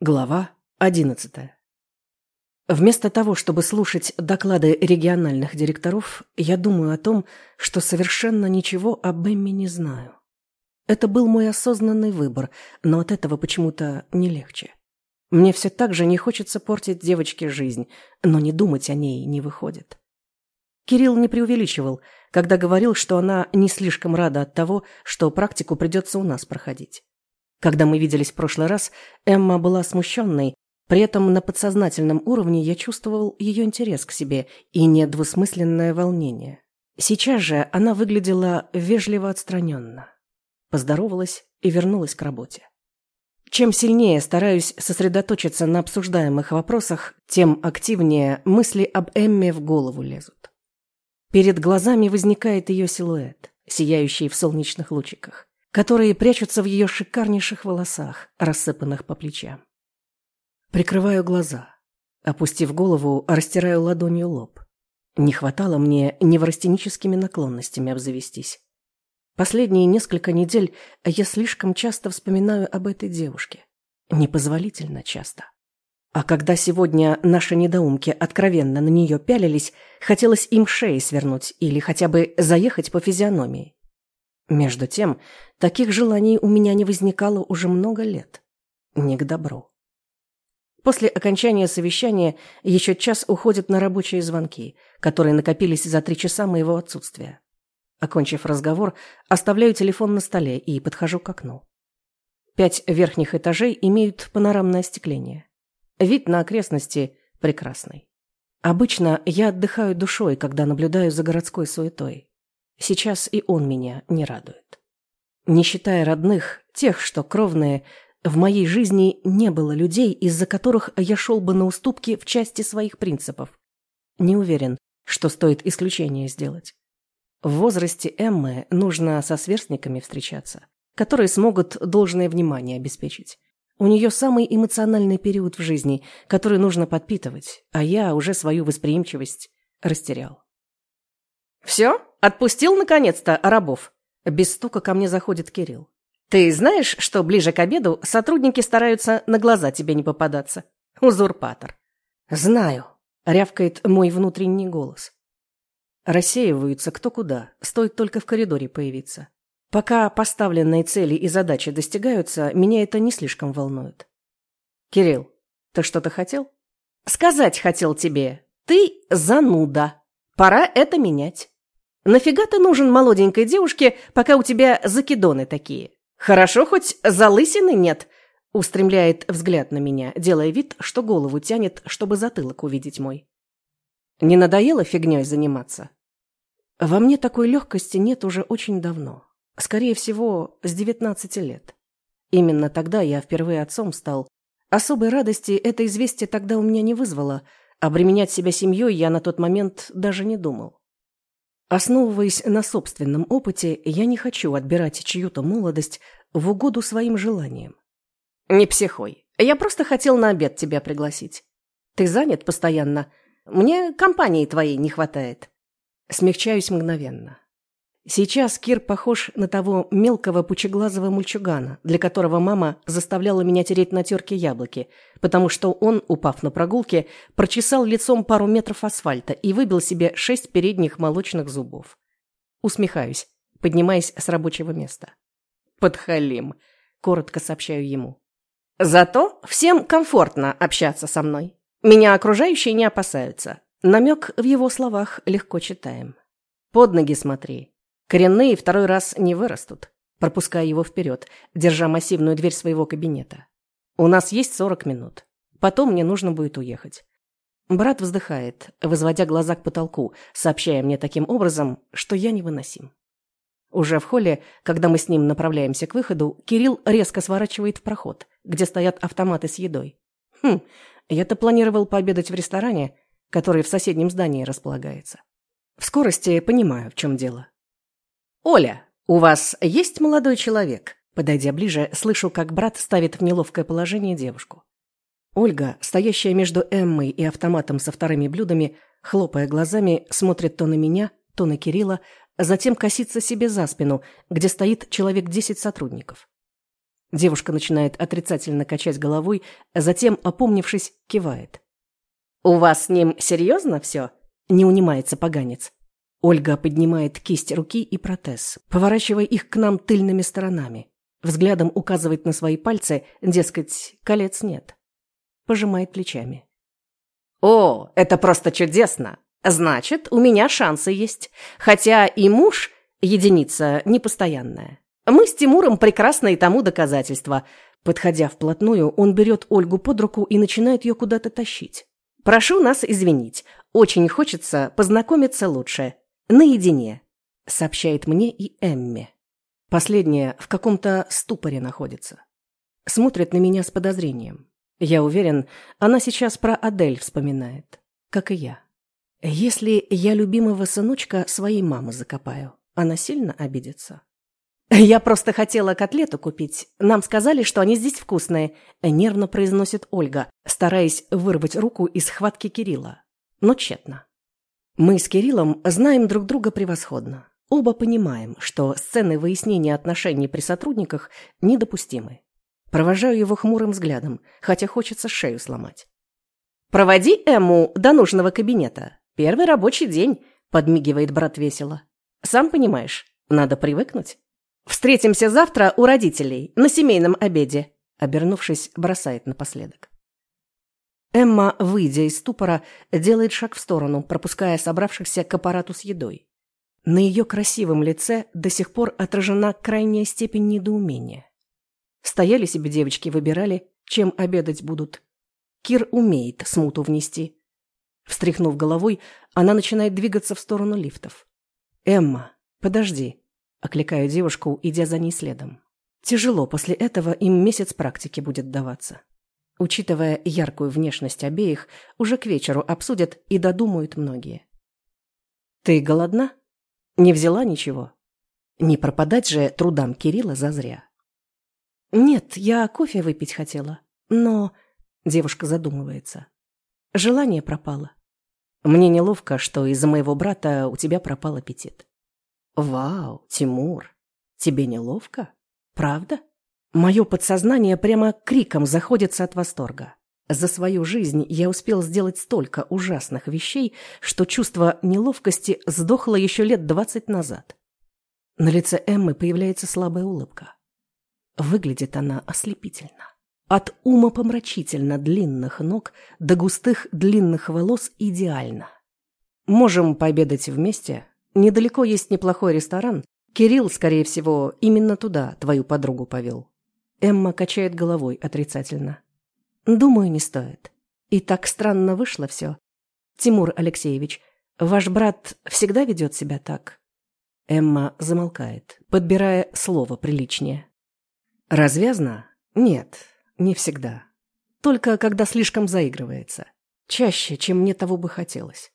Глава одиннадцатая. Вместо того, чтобы слушать доклады региональных директоров, я думаю о том, что совершенно ничего об Эмми не знаю. Это был мой осознанный выбор, но от этого почему-то не легче. Мне все так же не хочется портить девочке жизнь, но не думать о ней не выходит. Кирилл не преувеличивал, когда говорил, что она не слишком рада от того, что практику придется у нас проходить. Когда мы виделись в прошлый раз, Эмма была смущенной, при этом на подсознательном уровне я чувствовал ее интерес к себе и недвусмысленное волнение. Сейчас же она выглядела вежливо отстраненно. Поздоровалась и вернулась к работе. Чем сильнее стараюсь сосредоточиться на обсуждаемых вопросах, тем активнее мысли об Эмме в голову лезут. Перед глазами возникает ее силуэт, сияющий в солнечных лучиках которые прячутся в ее шикарнейших волосах, рассыпанных по плечам. Прикрываю глаза. Опустив голову, растираю ладонью лоб. Не хватало мне неврастеническими наклонностями обзавестись. Последние несколько недель я слишком часто вспоминаю об этой девушке. Непозволительно часто. А когда сегодня наши недоумки откровенно на нее пялились, хотелось им шеи свернуть или хотя бы заехать по физиономии. Между тем, таких желаний у меня не возникало уже много лет. Не к добру. После окончания совещания еще час уходит на рабочие звонки, которые накопились за три часа моего отсутствия. Окончив разговор, оставляю телефон на столе и подхожу к окну. Пять верхних этажей имеют панорамное остекление. Вид на окрестности прекрасный. Обычно я отдыхаю душой, когда наблюдаю за городской суетой. Сейчас и он меня не радует. Не считая родных, тех, что кровные, в моей жизни не было людей, из-за которых я шел бы на уступки в части своих принципов. Не уверен, что стоит исключение сделать. В возрасте Эммы нужно со сверстниками встречаться, которые смогут должное внимание обеспечить. У нее самый эмоциональный период в жизни, который нужно подпитывать, а я уже свою восприимчивость растерял. «Все?» Отпустил, наконец-то, рабов?» Без стука ко мне заходит Кирилл. «Ты знаешь, что ближе к обеду сотрудники стараются на глаза тебе не попадаться? Узурпатор». «Знаю», — рявкает мой внутренний голос. Рассеиваются кто куда, стоит только в коридоре появиться. Пока поставленные цели и задачи достигаются, меня это не слишком волнует. «Кирилл, ты что-то хотел?» «Сказать хотел тебе. Ты зануда. Пора это менять». Нафига ты нужен молоденькой девушке, пока у тебя закидоны такие? Хорошо, хоть залысины нет, устремляет взгляд на меня, делая вид, что голову тянет, чтобы затылок увидеть мой. Не надоело фигней заниматься? Во мне такой легкости нет уже очень давно. Скорее всего, с девятнадцати лет. Именно тогда я впервые отцом стал. Особой радости это известие тогда у меня не вызвало, обременять себя семьей я на тот момент даже не думал. Основываясь на собственном опыте, я не хочу отбирать чью-то молодость в угоду своим желаниям. Не психой. Я просто хотел на обед тебя пригласить. Ты занят постоянно. Мне компании твоей не хватает. Смягчаюсь мгновенно. Сейчас Кир похож на того мелкого пучеглазого мульчугана, для которого мама заставляла меня тереть на терке яблоки, потому что он, упав на прогулке, прочесал лицом пару метров асфальта и выбил себе шесть передних молочных зубов. Усмехаюсь, поднимаясь с рабочего места. «Подхалим», — коротко сообщаю ему. «Зато всем комфортно общаться со мной. Меня окружающие не опасаются». Намек в его словах легко читаем. «Под ноги смотри, Коренные второй раз не вырастут, пропуская его вперед, держа массивную дверь своего кабинета. У нас есть сорок минут. Потом мне нужно будет уехать. Брат вздыхает, возводя глаза к потолку, сообщая мне таким образом, что я невыносим. Уже в холле, когда мы с ним направляемся к выходу, Кирилл резко сворачивает в проход, где стоят автоматы с едой. Хм, я-то планировал пообедать в ресторане, который в соседнем здании располагается. В скорости понимаю, в чем дело. «Оля, у вас есть молодой человек?» Подойдя ближе, слышу, как брат ставит в неловкое положение девушку. Ольга, стоящая между Эммой и автоматом со вторыми блюдами, хлопая глазами, смотрит то на меня, то на Кирилла, затем косится себе за спину, где стоит человек десять сотрудников. Девушка начинает отрицательно качать головой, затем, опомнившись, кивает. «У вас с ним серьезно все?» – не унимается поганец. Ольга поднимает кисть руки и протез, поворачивая их к нам тыльными сторонами. Взглядом указывает на свои пальцы, дескать, колец нет. Пожимает плечами. «О, это просто чудесно! Значит, у меня шансы есть. Хотя и муж – единица непостоянная. Мы с Тимуром прекрасные тому доказательства. Подходя вплотную, он берет Ольгу под руку и начинает ее куда-то тащить. «Прошу нас извинить. Очень хочется познакомиться лучше. Наедине», – сообщает мне и Эмме. Последняя в каком-то ступоре находится. Смотрит на меня с подозрением. Я уверен, она сейчас про Адель вспоминает, как и я. Если я любимого сыночка своей мамы закопаю, она сильно обидится. «Я просто хотела котлету купить. Нам сказали, что они здесь вкусные», – нервно произносит Ольга, стараясь вырвать руку из хватки Кирилла. Но тщетно. Мы с Кириллом знаем друг друга превосходно. Оба понимаем, что сцены выяснения отношений при сотрудниках недопустимы. Провожаю его хмурым взглядом, хотя хочется шею сломать. «Проводи Эму до нужного кабинета. Первый рабочий день», – подмигивает брат весело. «Сам понимаешь, надо привыкнуть». «Встретимся завтра у родителей, на семейном обеде», — обернувшись, бросает напоследок. Эмма, выйдя из ступора, делает шаг в сторону, пропуская собравшихся к аппарату с едой. На ее красивом лице до сих пор отражена крайняя степень недоумения. Стояли себе девочки, выбирали, чем обедать будут. Кир умеет смуту внести. Встряхнув головой, она начинает двигаться в сторону лифтов. «Эмма, подожди», Окликаю девушку, идя за ней следом. Тяжело после этого им месяц практики будет даваться. Учитывая яркую внешность обеих, уже к вечеру обсудят и додумают многие. «Ты голодна? Не взяла ничего? Не пропадать же трудам Кирилла зазря». «Нет, я кофе выпить хотела, но...» Девушка задумывается. «Желание пропало. Мне неловко, что из-за моего брата у тебя пропал аппетит». «Вау, Тимур, тебе неловко? Правда?» Мое подсознание прямо криком заходится от восторга. За свою жизнь я успел сделать столько ужасных вещей, что чувство неловкости сдохло еще лет двадцать назад. На лице Эммы появляется слабая улыбка. Выглядит она ослепительно. От ума помрачительно длинных ног до густых длинных волос идеально. Можем пообедать вместе, Недалеко есть неплохой ресторан. Кирилл, скорее всего, именно туда твою подругу повел. Эмма качает головой отрицательно. Думаю, не стоит. И так странно вышло все. Тимур Алексеевич, ваш брат всегда ведет себя так? Эмма замолкает, подбирая слово приличнее. Развязно? Нет, не всегда. Только когда слишком заигрывается. Чаще, чем мне того бы хотелось.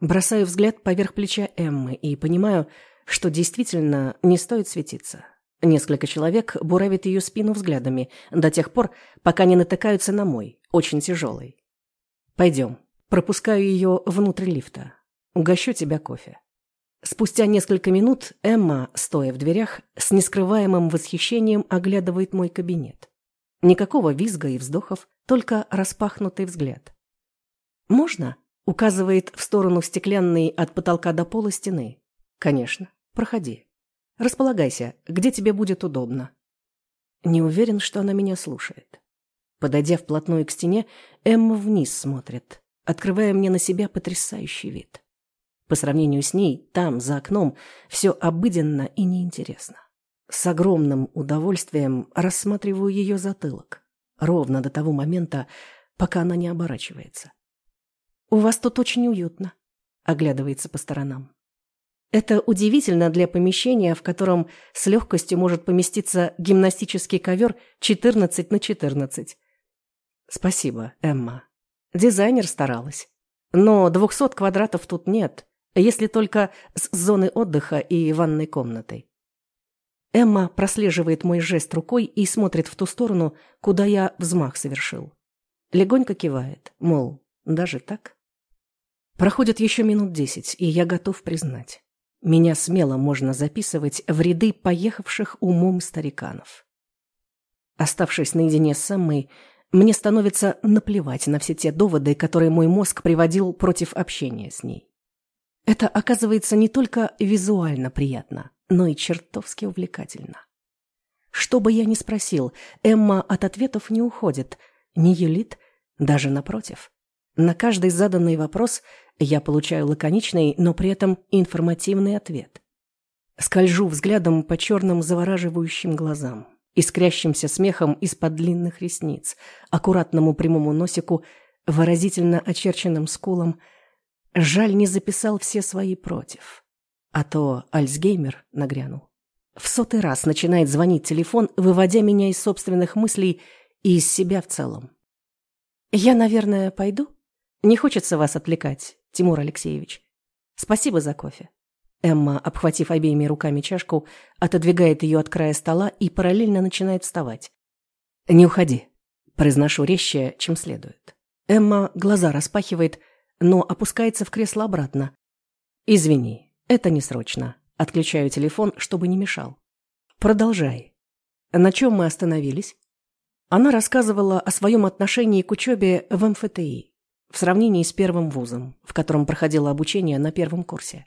Бросаю взгляд поверх плеча Эммы и понимаю, что действительно не стоит светиться. Несколько человек буравят ее спину взглядами до тех пор, пока не натыкаются на мой, очень тяжелый. «Пойдем». Пропускаю ее внутрь лифта. Угощу тебя кофе. Спустя несколько минут Эмма, стоя в дверях, с нескрываемым восхищением оглядывает мой кабинет. Никакого визга и вздохов, только распахнутый взгляд. «Можно?» Указывает в сторону стеклянной от потолка до пола стены. Конечно, проходи. Располагайся, где тебе будет удобно. Не уверен, что она меня слушает. Подойдя вплотную к стене, Эмма вниз смотрит, открывая мне на себя потрясающий вид. По сравнению с ней, там, за окном, все обыденно и неинтересно. С огромным удовольствием рассматриваю ее затылок, ровно до того момента, пока она не оборачивается. «У вас тут очень уютно», — оглядывается по сторонам. Это удивительно для помещения, в котором с легкостью может поместиться гимнастический ковер 14 на 14. Спасибо, Эмма. Дизайнер старалась. Но 200 квадратов тут нет, если только с зоны отдыха и ванной комнатой. Эмма прослеживает мой жест рукой и смотрит в ту сторону, куда я взмах совершил. Легонько кивает, мол, даже так? Проходит еще минут десять, и я готов признать. Меня смело можно записывать в ряды поехавших умом стариканов. Оставшись наедине с Эммой, мне становится наплевать на все те доводы, которые мой мозг приводил против общения с ней. Это оказывается не только визуально приятно, но и чертовски увлекательно. Что бы я ни спросил, Эмма от ответов не уходит, не юлит, даже напротив. На каждый заданный вопрос я получаю лаконичный, но при этом информативный ответ. Скольжу взглядом по черным завораживающим глазам, искрящимся смехом из-под длинных ресниц, аккуратному прямому носику, выразительно очерченным скулам. Жаль, не записал все свои против. А то Альцгеймер нагрянул. В сотый раз начинает звонить телефон, выводя меня из собственных мыслей и из себя в целом. «Я, наверное, пойду? Не хочется вас отвлекать, Тимур Алексеевич. Спасибо за кофе». Эмма, обхватив обеими руками чашку, отодвигает ее от края стола и параллельно начинает вставать. «Не уходи», – произношу резче, чем следует. Эмма глаза распахивает, но опускается в кресло обратно. «Извини, это не срочно. Отключаю телефон, чтобы не мешал. Продолжай. На чем мы остановились? Она рассказывала о своем отношении к учебе в МФТИ в сравнении с первым вузом, в котором проходила обучение на первом курсе.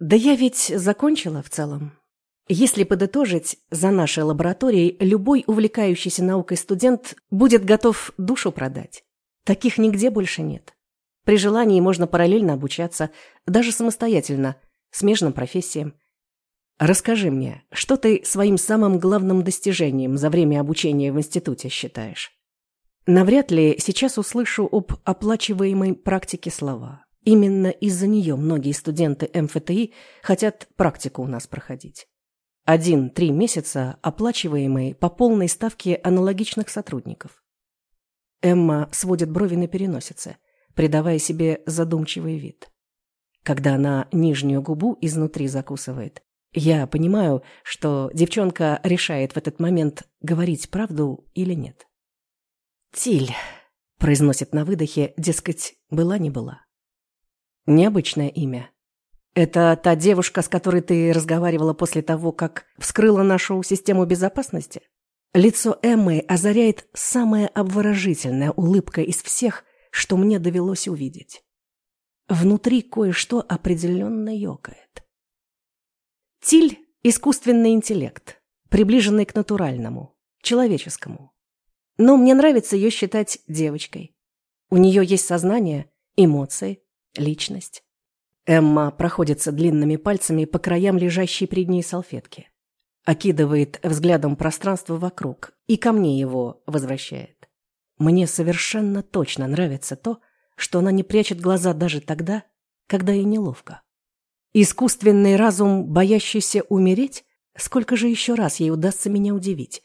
Да я ведь закончила в целом. Если подытожить, за нашей лабораторией любой увлекающийся наукой студент будет готов душу продать. Таких нигде больше нет. При желании можно параллельно обучаться, даже самостоятельно, смежным профессиям. Расскажи мне, что ты своим самым главным достижением за время обучения в институте считаешь? Навряд ли сейчас услышу об оплачиваемой практике слова. Именно из-за нее многие студенты МФТИ хотят практику у нас проходить. Один-три месяца, оплачиваемые по полной ставке аналогичных сотрудников. Эмма сводит брови на переносице, придавая себе задумчивый вид. Когда она нижнюю губу изнутри закусывает, я понимаю, что девчонка решает в этот момент, говорить правду или нет. «Тиль», — произносит на выдохе, дескать, была не была. Необычное имя. Это та девушка, с которой ты разговаривала после того, как вскрыла нашу систему безопасности? Лицо Эммы озаряет самая обворожительная улыбка из всех, что мне довелось увидеть. Внутри кое-что определенно ёкает. Тиль – искусственный интеллект, приближенный к натуральному, человеческому. Но мне нравится ее считать девочкой. У нее есть сознание, эмоции, личность. Эмма проходится длинными пальцами по краям лежащей перед ней салфетки. Окидывает взглядом пространство вокруг и ко мне его возвращает. Мне совершенно точно нравится то, что она не прячет глаза даже тогда, когда ей неловко. Искусственный разум, боящийся умереть? Сколько же еще раз ей удастся меня удивить?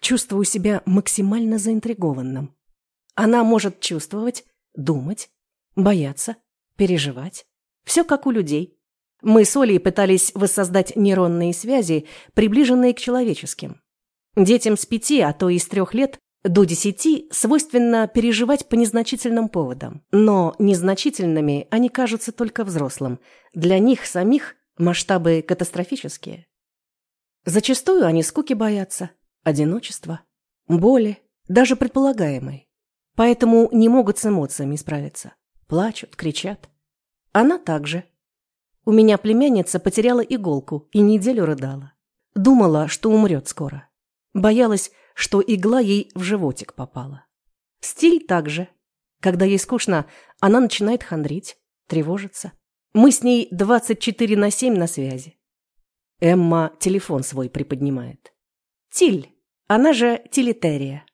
Чувствую себя максимально заинтригованным. Она может чувствовать, думать, бояться, переживать. Все как у людей. Мы с Олей пытались воссоздать нейронные связи, приближенные к человеческим. Детям с пяти, а то и с трех лет до десяти свойственно переживать по незначительным поводам, но незначительными они кажутся только взрослым. Для них самих масштабы катастрофические. Зачастую они скуки боятся, одиночества, боли, даже предполагаемой. Поэтому не могут с эмоциями справиться. Плачут, кричат. Она также. У меня племянница потеряла иголку и неделю рыдала. Думала, что умрет скоро. Боялась, что игла ей в животик попала. Стиль также. Когда ей скучно, она начинает хандрить, тревожиться. Мы с ней 24 на 7 на связи. Эмма телефон свой приподнимает. Тиль, она же Тилитерия.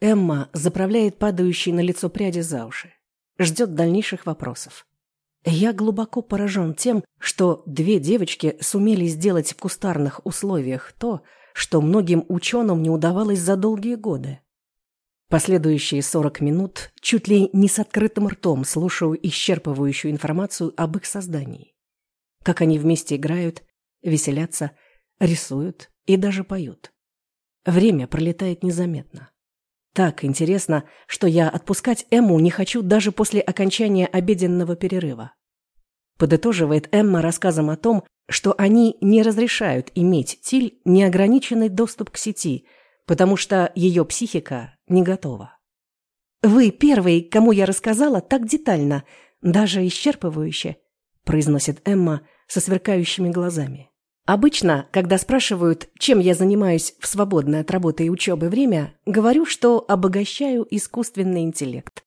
Эмма заправляет падающие на лицо пряди за уши. Ждет дальнейших вопросов. Я глубоко поражен тем, что две девочки сумели сделать в кустарных условиях то, что многим ученым не удавалось за долгие годы. Последующие 40 минут чуть ли не с открытым ртом слушаю исчерпывающую информацию об их создании. Как они вместе играют, веселятся, рисуют и даже поют. Время пролетает незаметно. Так интересно, что я отпускать Эмму не хочу даже после окончания обеденного перерыва. Подытоживает Эмма рассказом о том, что они не разрешают иметь Тиль неограниченный доступ к сети, потому что ее психика не готова. «Вы первый, кому я рассказала так детально, даже исчерпывающе», произносит Эмма со сверкающими глазами. Обычно, когда спрашивают, чем я занимаюсь в свободное от работы и учебы время, говорю, что обогащаю искусственный интеллект.